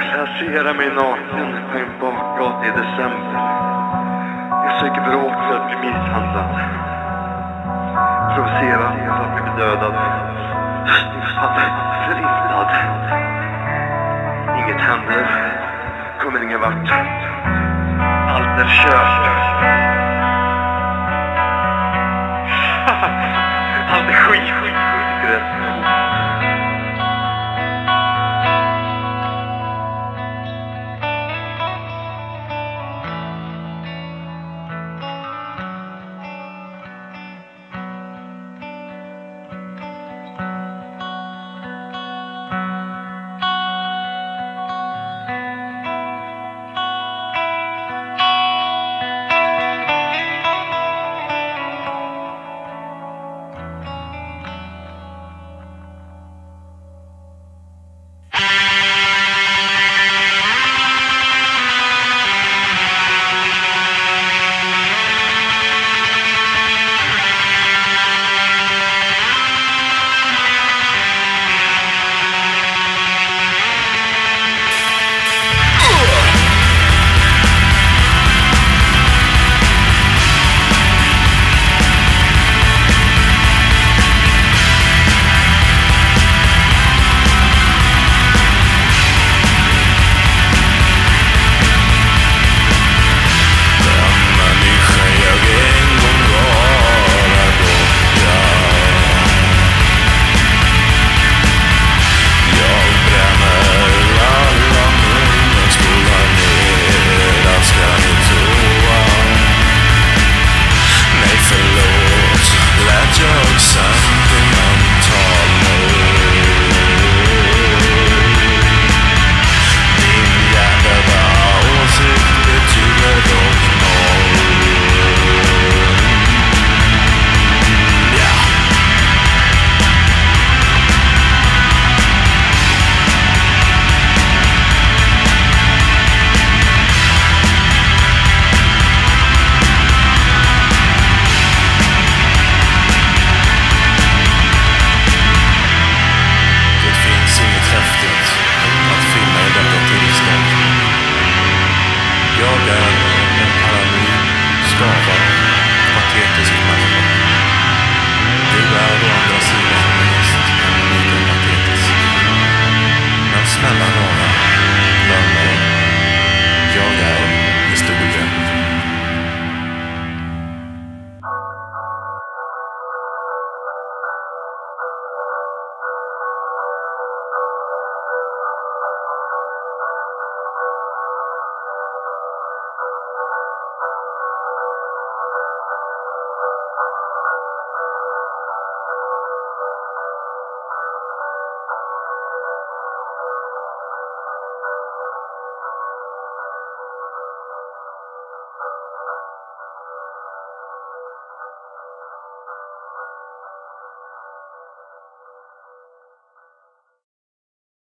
Placera mig naken på en bakgata i december. Jag söker bråk för att bli misshandlad. Provocerad för att bli dödad. Förintad. Inget händer. Kommer ingen vart. Allt är kört.